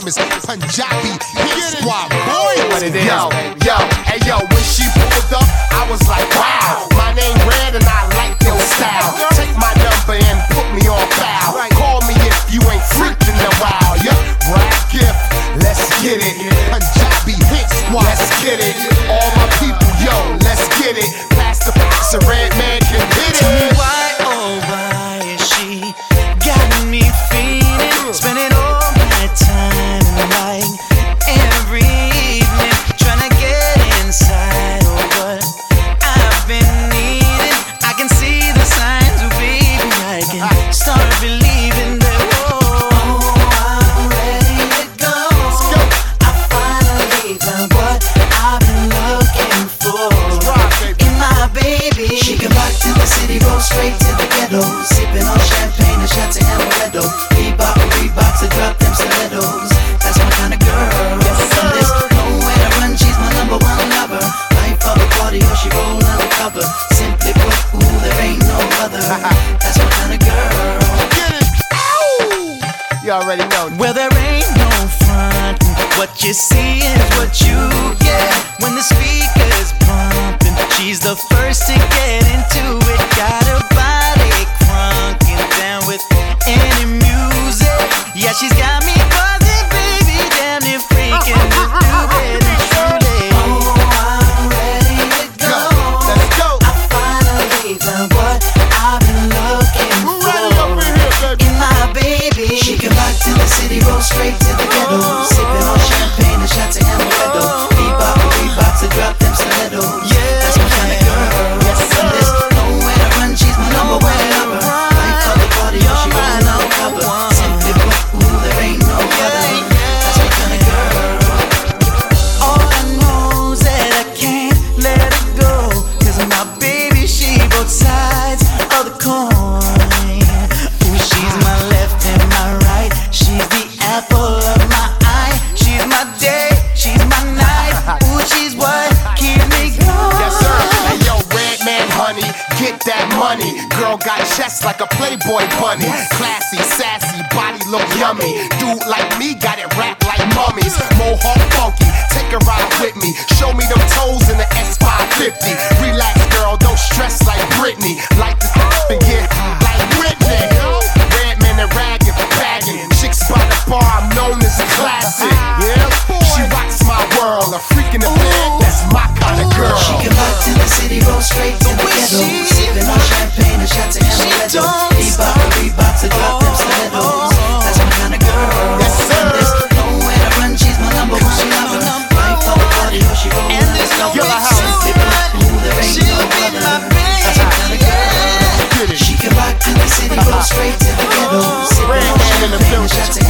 name is Punjabi Hit Squad. Boy, what it is. Yo, yo, hey yo, when she pulled up, I was like, wow. My name Red and I like your style. Take my number and put me on file. Call me if you ain't freaked in a while. Yeah, rap gift, let's get it. Punjabi Hit Squad. Let's get it. All my people, yo, let's get it. Pass the box, a red man You already know. Well, there ain't no front. What you see is what you get. When the speaker's the money. Girl got chest like a Playboy bunny. Classy, sassy, body look yummy. Dude like me got it wrapped like mummies. Mohawk funky, take a ride with me. Show me them toes in the S550. Relax, girl, don't stress like Britney. Like this and get like Whitney. Red man and ragging, bagging. Chicks by the bar, I'm known as a classic. Yeah, she rocks my world. A freak in the Jones. Keep up, keep up to drop them stilettos. That's kind of girl. There's nowhere to run. She's my number one. The party, or she be my. That's kind of girl. She can rock to the city, go straight to the ghetto. The